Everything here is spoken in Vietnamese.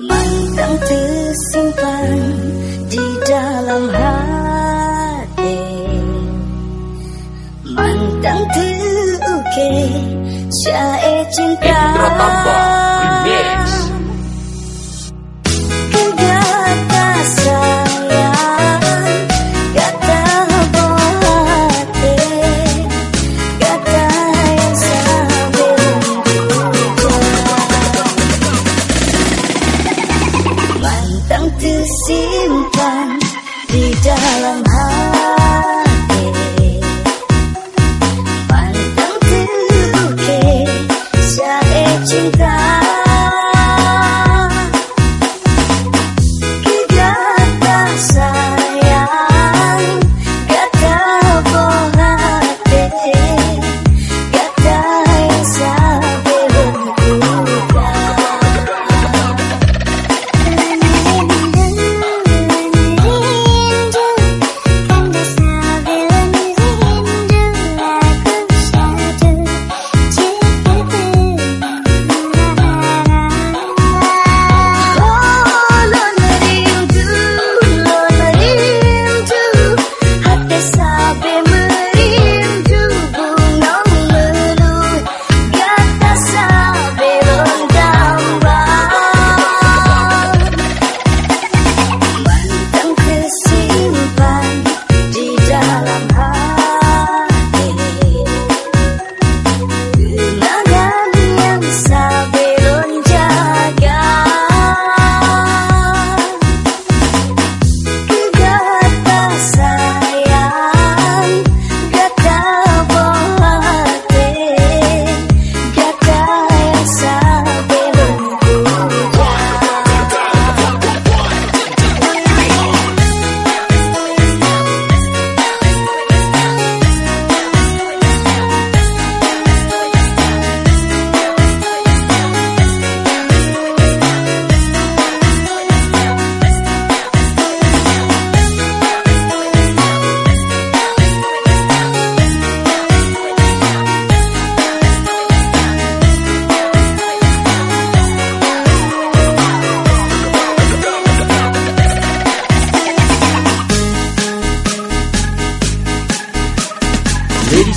Mantan tersimpan di dalam hati Mantan terukir syair cinta Indra Tambah Remix simpan di dalam hati